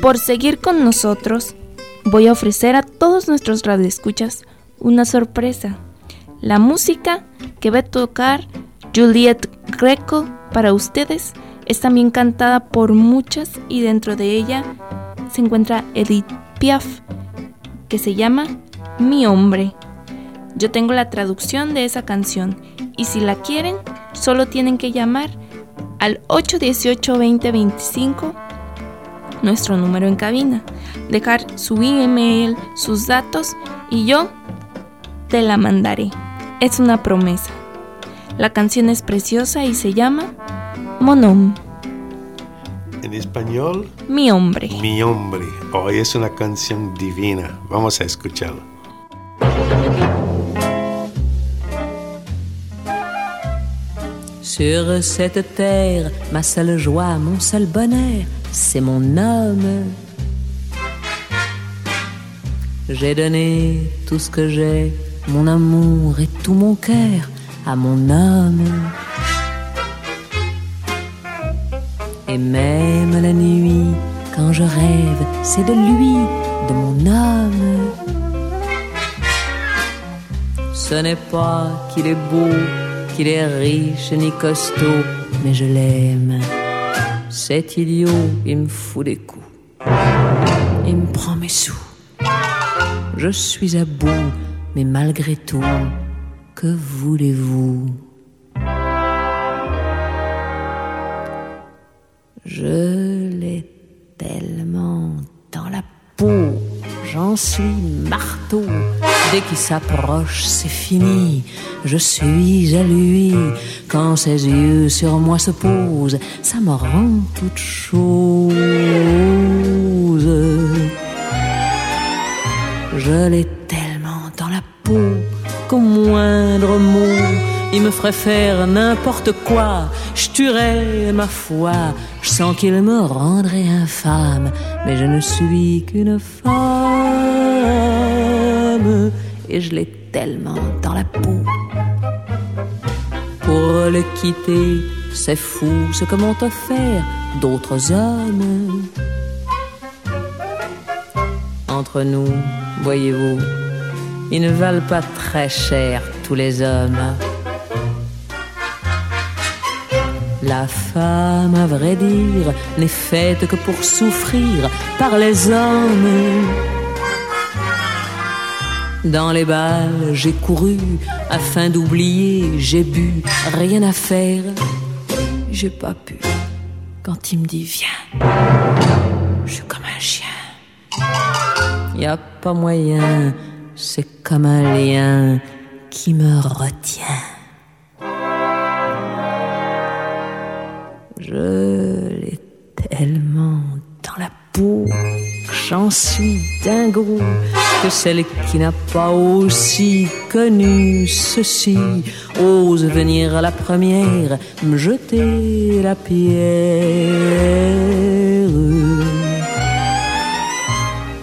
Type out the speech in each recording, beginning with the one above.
por seguir con nosotros, voy a ofrecer a todos nuestros radioescuchas una sorpresa. La música que va a tocar Juliet Greco para ustedes es también cantada por muchas y dentro de ella se encuentra Edith Piaf, que se llama Mi hombre. Yo tengo la traducción de esa canción y si la quieren, solo tienen que llamar al 818-2025, nuestro número en cabina, dejar su email, sus datos y yo te la mandaré. Es una promesa. La canción es preciosa y se llama Mon En español, Mi hombre. Mi hombre. Hoy es una canción divina. Vamos a escucharla. Sur cette terre, ma seule joie, mon seul bonheur, c'est mon homme. J'ai donné tout ce que j'ai, mon amour et tout mon cœur à mon homme. Et même la nuit, quand je rêve, c'est de lui, de mon homme. Ce n'est pas qu'il est beau, qu'il est riche ni costaud, mais je l'aime. C'est idiot, il me fout des coups. Il me prend mes sous. Je suis à bout, mais malgré tout, que voulez-vous? Je l'ai tellement dans la peau, j'en suis marteau. Dès qu'il s'approche, c'est fini. Je suis à lui. Quand ses yeux sur moi se posent, ça me rend toute chose. Je l'ai tellement dans la peau qu'au moindre mot, il me ferait faire n'importe quoi. Je tuerais ma foi. Je sens qu'il me rendrait infâme, mais je ne suis qu'une femme et je l'ai tellement dans la peau. Pour le quitter, c'est fou ce que m'ont offert d'autres hommes. Entre nous, voyez-vous, ils ne valent pas très cher tous les hommes. La femme, à vrai dire, n'est faite que pour souffrir par les hommes. Dans les balles, j'ai couru afin d'oublier, j'ai bu, rien à faire. J'ai pas pu. Quand il me dit viens, je suis comme un chien. Y a pas moyen, c'est comme un lien qui me retient. Je l'ai tellement dans la peau j'en suis dingo que celle qui n'a pas aussi connu ceci ose venir à la première me jeter la pierre.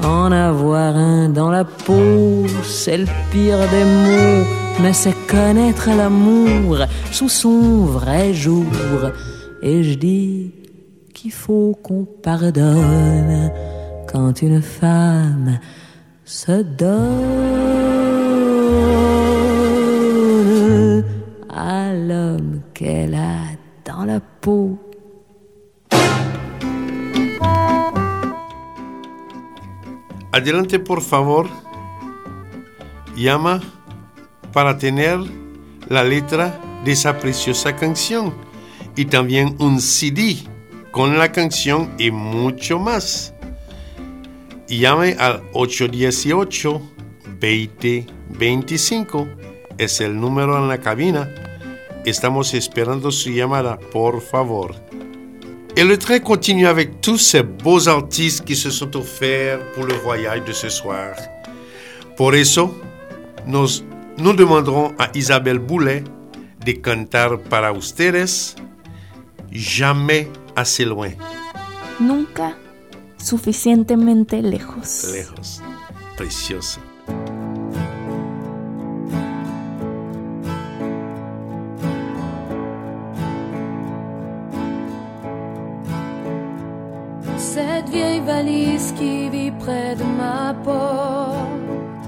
En avoir un dans la peau, c'est le pire des mots, mais c'est connaître l'amour sous son vrai jour. Et je dis qu'il faut qu'on pardonne quand une femme se à l'homme qu'elle dans la peau. Adelante, por favor. Llama para tener la letra de esa preciosa canción y también un CD con la canción y mucho más. Llame al 818-2025. Es el número en la cabina. Estamos esperando su llamada, por favor. Et le train continue avec tous ces beaux artistes qui se sont offerts pour le voyage de ce soir. Por eso, nous demanderons à Isabelle Boulet de cantar para ustedes Jamais assez loin. Suficientemente lejos. Lejos. Precioso. cette vieille valise qui vit près de ma porte,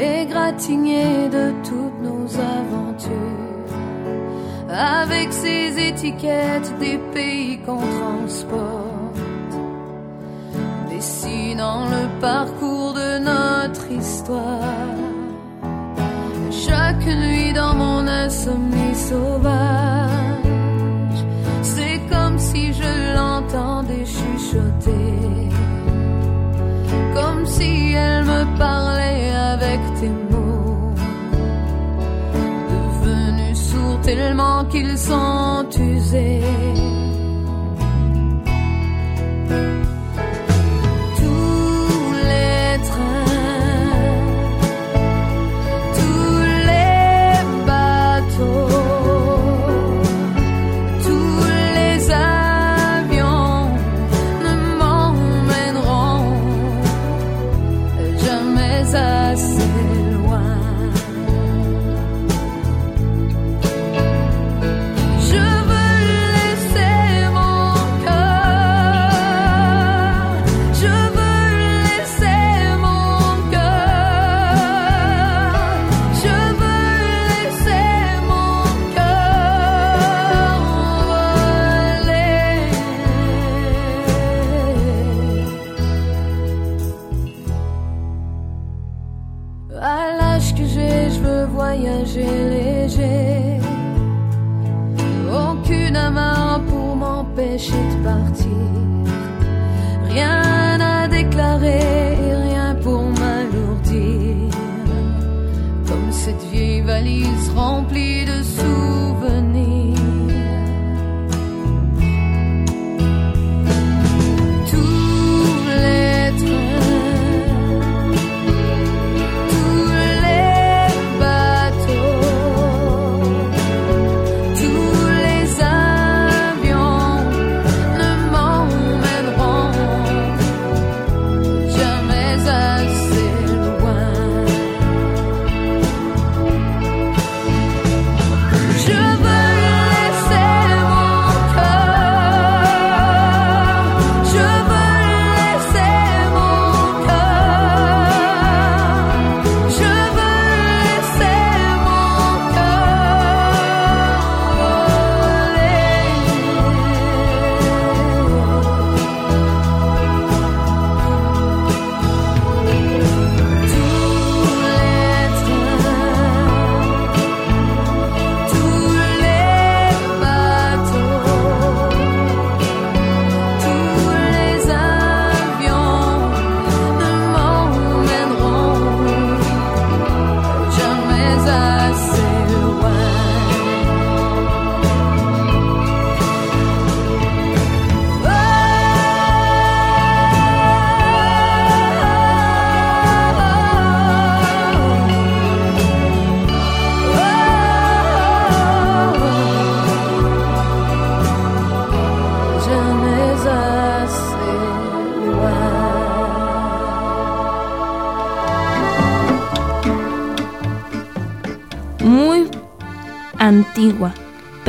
égratignée de toutes nos aventures, avec ses étiquettes des pays qu'on transporte, dessinant le parcours de notre histoire. Chaque nuit dans mon insomnie sauvage si je l'entendais chuchoter, comme si elle me parlait avec tes mots, devenus sourds tellement qu'ils sont usés.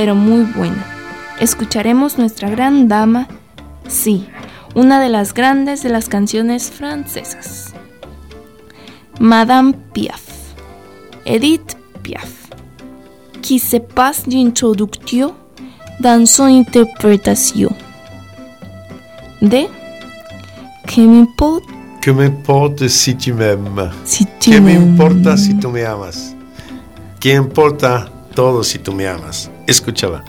Pero muy buena. Escucharemos nuestra gran dama, sí, una de las grandes de las canciones francesas. Madame Piaf, Edith Piaf, qui se passe d'introduction dans son interprétation de Que m'importe Que m'importe si tu m'aimes. Si tu que m'importa si tu me amas. ¿Qué importa todo si tú me amas. Escúchala.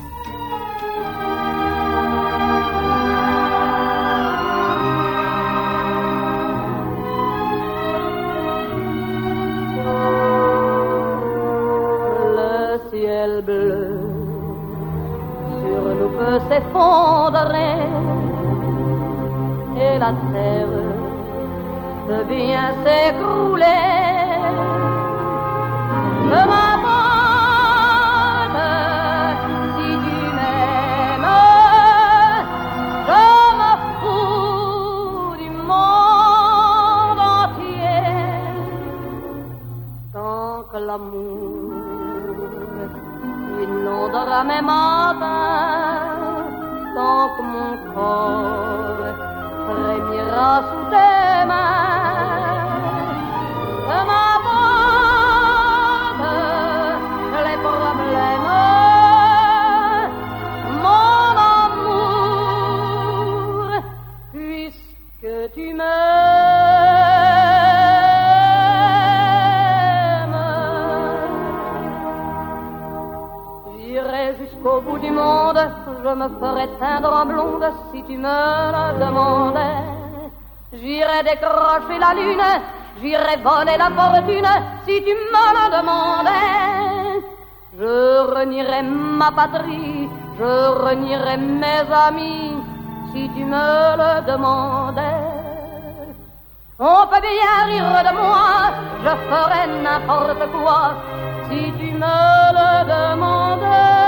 Je me ferai teindre en blonde si tu me le demandais. J'irai décrocher la lune, j'irai voler la fortune si tu me le demandais. Je renierai ma patrie, je renierai mes amis si tu me le demandais. On peut bien rire de moi, je ferai n'importe quoi si tu me le demandais.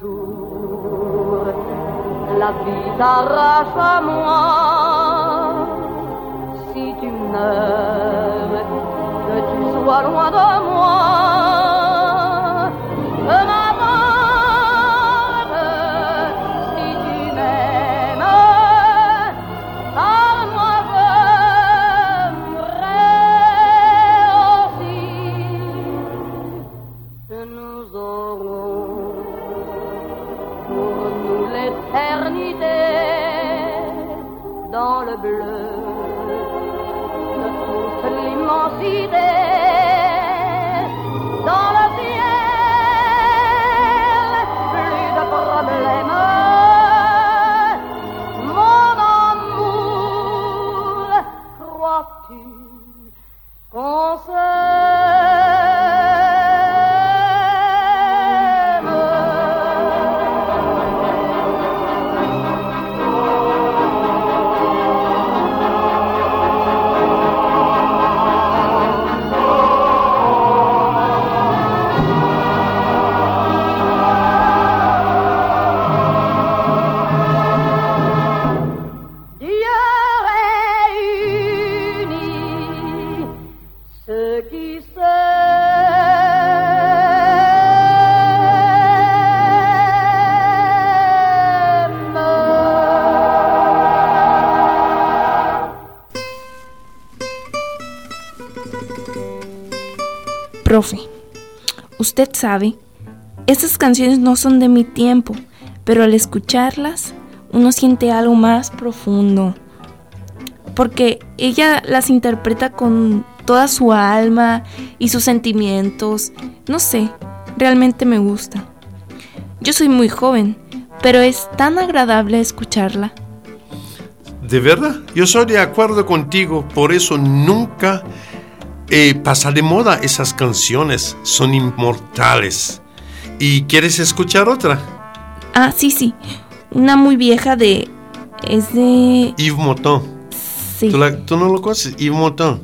Jour la vie t'arrache à moi, si tu meurs, que tu sois loin de moi. Crois-tu qu'on Profe, usted sabe, estas canciones no son de mi tiempo, pero al escucharlas uno siente algo más profundo. Porque ella las interpreta con toda su alma y sus sentimientos. No sé, realmente me gusta. Yo soy muy joven, pero es tan agradable escucharla. ¿De verdad? Yo soy de acuerdo contigo, por eso nunca eh, pasa de moda esas canciones, son inmortales. ¿Y quieres escuchar otra? Ah, sí, sí. Una muy vieja de... Es de... Yves Montand. Sí. ¿Tú, la- tú no lo conoces? Yves Montand.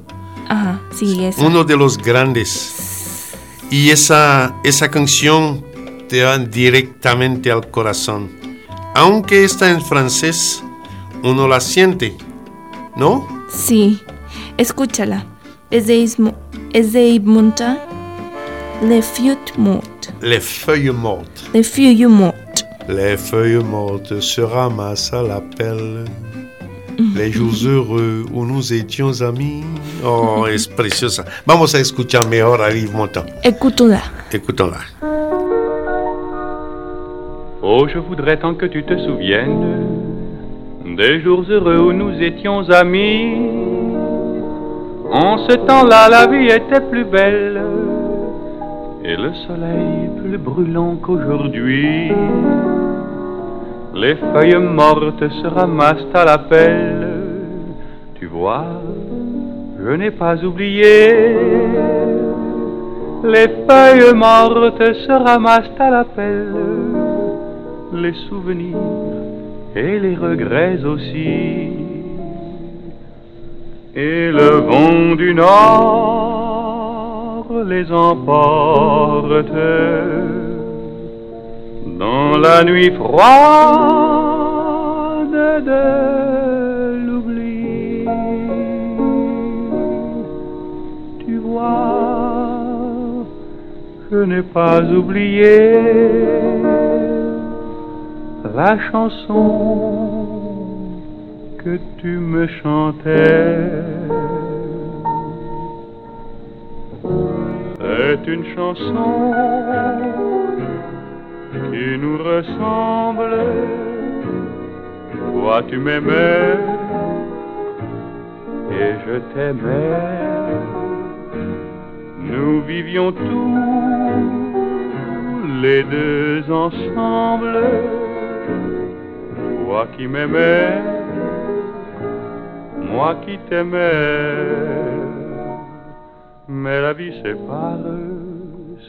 Ajá, sí, es. Uno de los grandes. Y esa, esa canción te va directamente al corazón. Aunque está en francés, uno la siente, ¿no? Sí, escúchala. Es de, Ismo- es de Yves Montand. Le Feuilles Mortes. Les feuilles mortes. Le Feuilles Mortes. Les feuilles mortes se ramassent à la pelle. Les jours heureux où nous étions amis. Oh, es preciosa. Vamos a escuchar mejor a Yves Montand. Écoutons-la. Écoutons-la. Oh, je voudrais tant que tu te souviennes des jours heureux où nous étions amis. En ce temps-là, la vie était plus belle et le soleil plus brûlant qu'aujourd'hui. Les feuilles mortes se ramassent à la pelle. Tu vois, je n'ai pas oublié. Les feuilles mortes se ramassent à la pelle les souvenirs et les regrets aussi. Et le vent du nord les emporte dans la nuit froide de l'oubli. Tu vois, je n'ai pas oublié la chanson que tu me chantais. C'est une chanson qui nous ressemble. Toi tu m'aimais et je t'aimais. Nous vivions tous les deux ensemble. Toi qui m'aimais, moi qui t'aimais. Mais la vie sépare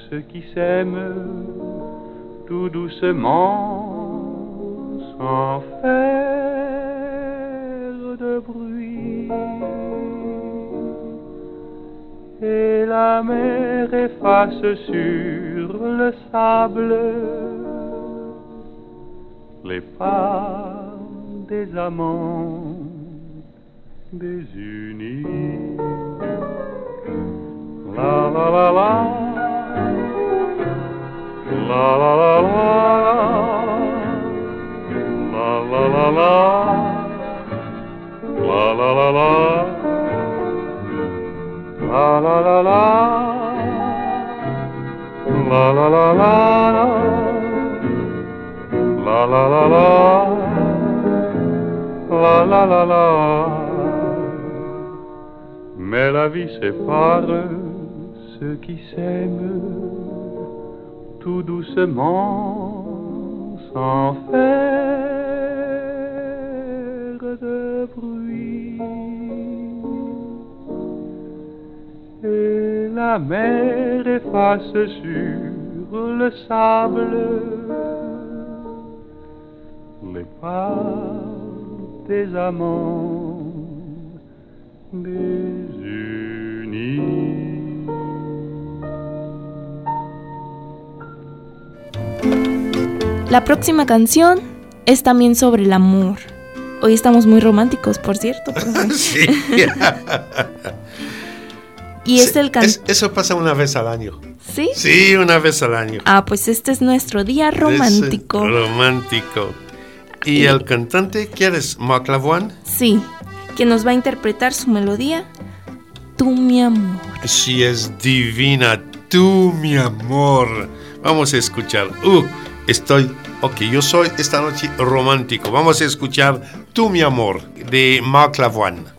ceux qui s'aiment tout doucement sans faire de bruit. Et la mer efface sur le sable les pas des amants désunis. La la la la. La la la la. La la la la. La la la la. La la la la. La la la la. La la la la. La la la la. Mais la vie sépare ceux qui s'aiment tout doucement sans faire de bruit. Et la mer efface sur le sable les pas des amants. La próxima canción es también sobre el amor. Hoy estamos muy románticos, por cierto. Sí. y es el can... Es- eso pasa una vez al año. ¿Sí? Sí, una vez al año. Ah, pues este es nuestro día romántico. Romántico. ¿Y el cantante quién es? Marc Lavoine? Sí, que nos va a interpretar su melodía, Tú mi amor. Sí, es divina. Tú, mi amor. Vamos a escuchar. Uh, estoy. Ok, yo soy esta noche romántico. Vamos a escuchar Tú, mi amor, de Marc Lavoine.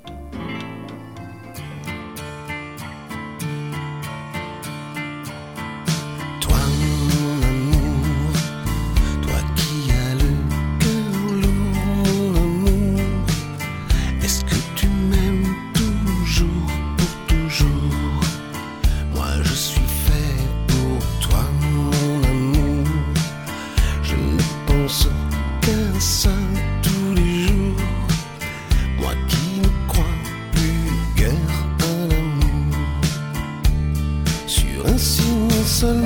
Qu'à ça tous les jours. Moi qui ne crois plus guère à l'amour sur un signe seul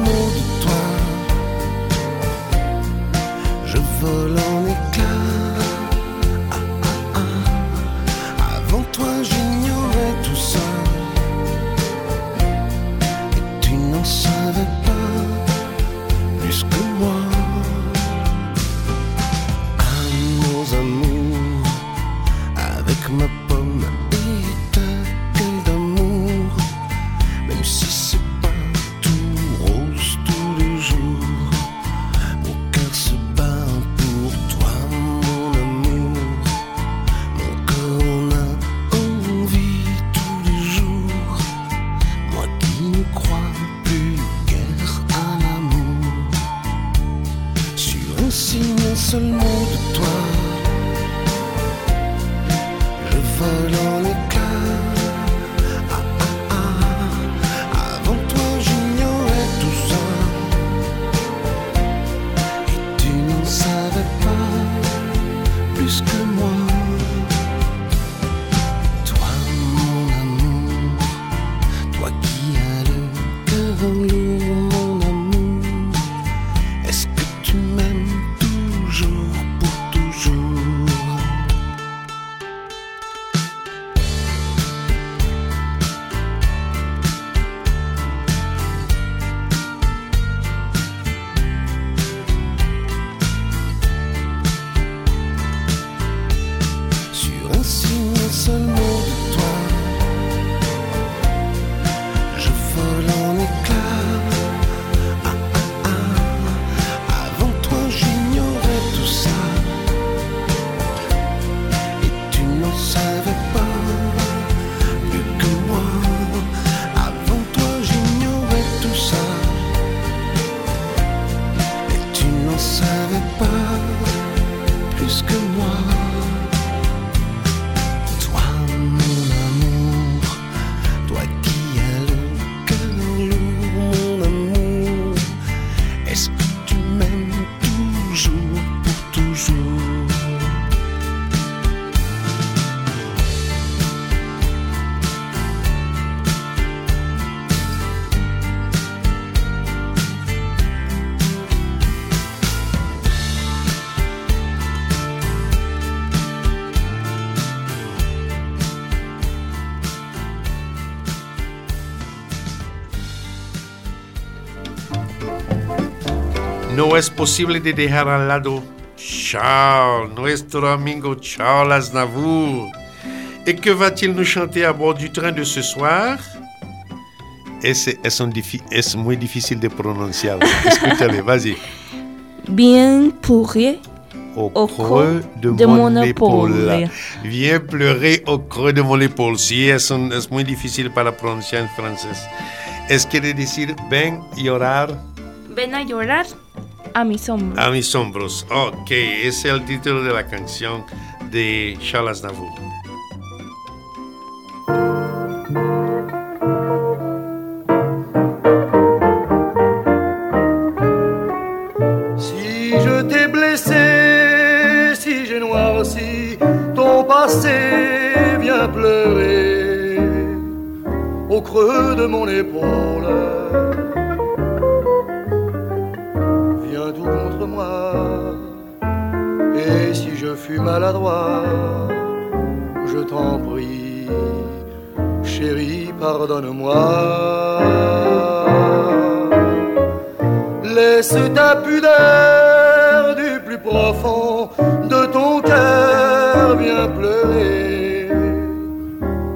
seul mot de toi, je vole No es posible de dejar al lado Charles, nuestro amigo Charles Aznavour. Et que va-t-il nous chanter à bord du train de ce soir? Es, es, un difi- es muy difícil de pronunciar. Escúchale, vas-y. Bien pourri. Au, Au creux de, de mon, mon épaule. épaule. Viens pleurer au creux de mon épaule. Sí, es, un- es muy difícil para pronunciar en francés. Es quiere decir ven llorar Ven a llorar a mis hombros. a mis hombros. Ok, ese es el título de la canción de Charles Aznavour. Si je t'ai blessé, si j'ai noirci ton passé, viens pleurer au creux de mon épaule. Et si je fus maladroit, je t'en prie, chérie, pardonne-moi. Laisse ta pudeur du plus profond de ton cœur, viens pleurer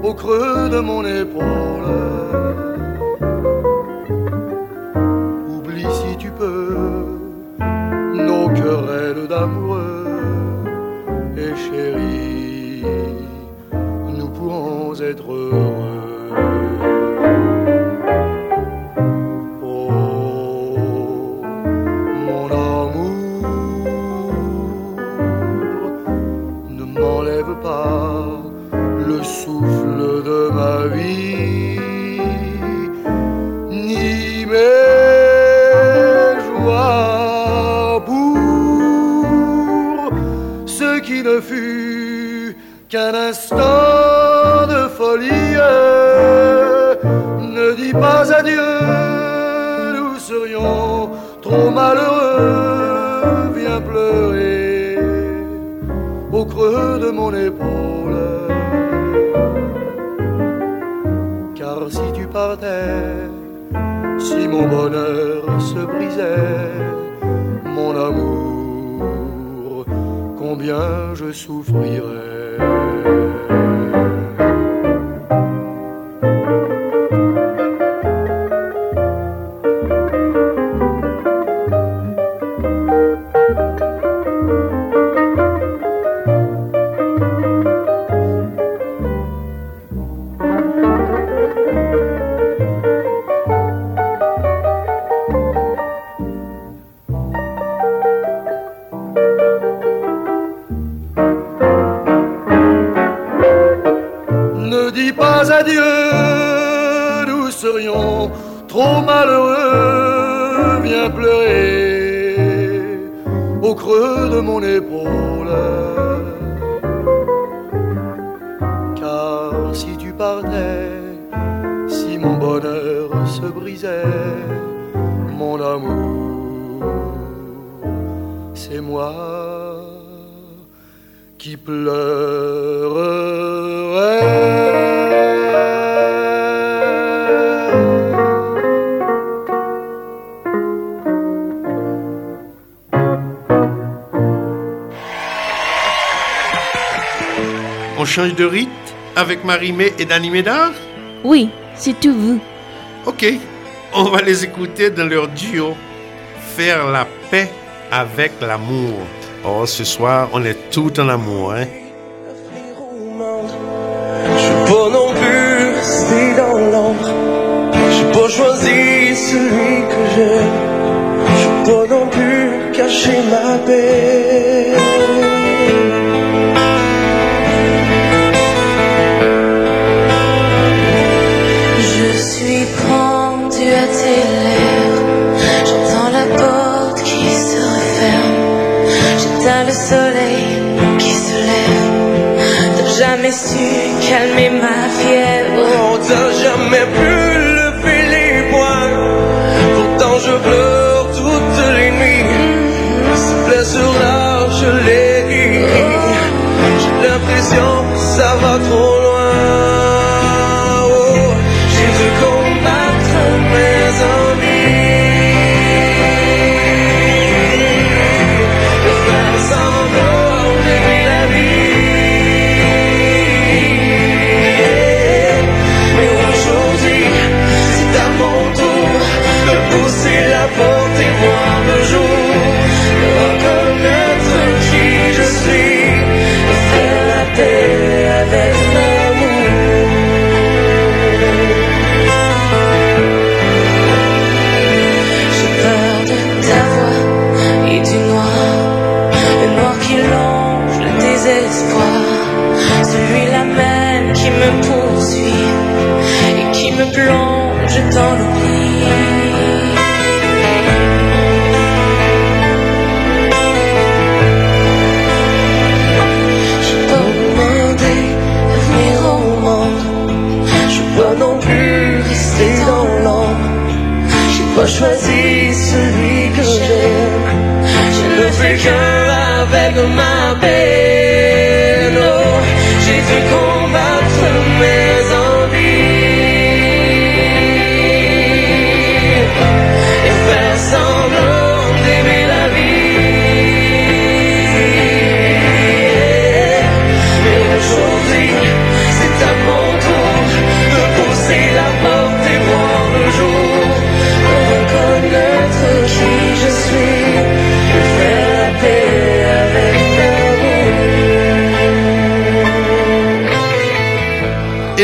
au creux de mon épaule. Être heureux. Je souffrirais. Se brisait, mon amour, c'est moi qui pleurerait. On change de rythme avec Marie-Mé et Danny Médard? Oui, si tu veux. Ok, on va les écouter dans leur duo Faire la paix avec l'amour. Oh, ce soir, on est tout en amour, hein? Je pas non plus resté dans l'ombre. J'ai pas choisi celui que j'aime. Je pas non plus arraché ma paix.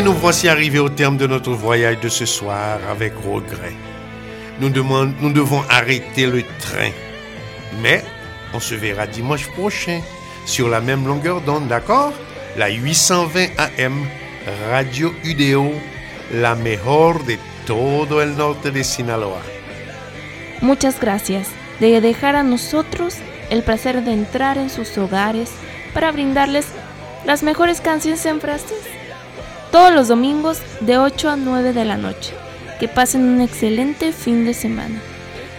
Nous voici arrivés au terme de notre voyage de ce soir avec regret. Nous, nous devons arrêter le train. Mais on se verra dimanche prochain sur la même longueur d'onde, d'accord? La 820 AM, Radio Udeo, la mejor de todo el norte de Sinaloa. Muchas gracias de dejar a nosotros el placer de entrar en sus hogares para brindarles las mejores canciones en francés. Todos los domingos de 8 a 9 de la noche. Que pasen un excelente fin de semana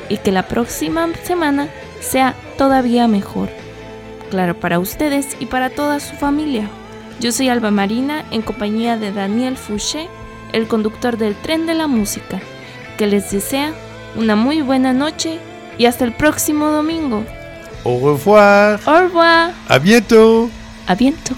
y que la próxima semana sea todavía mejor. Claro, para ustedes y para toda su familia. Yo soy Alba Marina en compañía de Daniel Fouché, el conductor del tren de la música, que les desea una muy buena noche y hasta el próximo domingo. Au revoir. Au revoir. À bientôt. A bientôt.